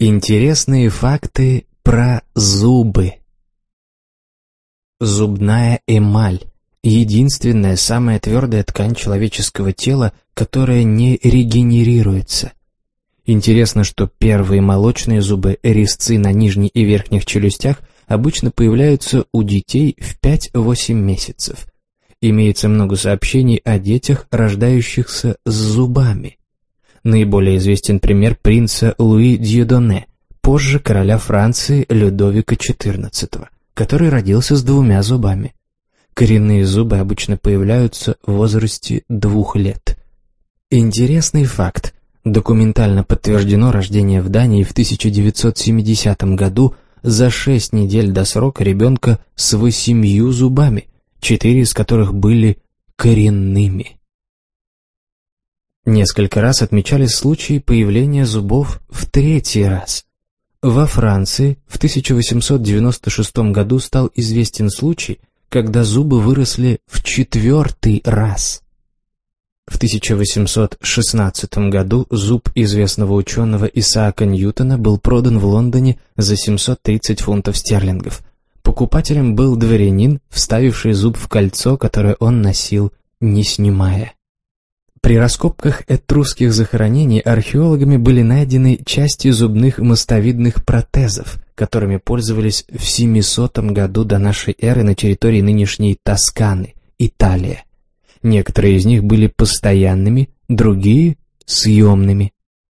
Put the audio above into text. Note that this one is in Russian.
Интересные факты про зубы. Зубная эмаль – единственная самая твердая ткань человеческого тела, которая не регенерируется. Интересно, что первые молочные зубы, резцы на нижней и верхних челюстях обычно появляются у детей в 5-8 месяцев. Имеется много сообщений о детях, рождающихся с зубами. Наиболее известен пример принца Луи Дьюдоне, позже короля Франции Людовика XIV, который родился с двумя зубами. Коренные зубы обычно появляются в возрасте двух лет. Интересный факт. Документально подтверждено рождение в Дании в 1970 году за шесть недель до срока ребенка с восемью зубами, четыре из которых были коренными. Несколько раз отмечались случаи появления зубов в третий раз. Во Франции в 1896 году стал известен случай, когда зубы выросли в четвертый раз. В 1816 году зуб известного ученого Исаака Ньютона был продан в Лондоне за 730 фунтов стерлингов. Покупателем был дворянин, вставивший зуб в кольцо, которое он носил, не снимая. При раскопках этрусских захоронений археологами были найдены части зубных мостовидных протезов, которыми пользовались в 700 году до нашей эры на территории нынешней Тосканы, Италия. Некоторые из них были постоянными, другие – съемными.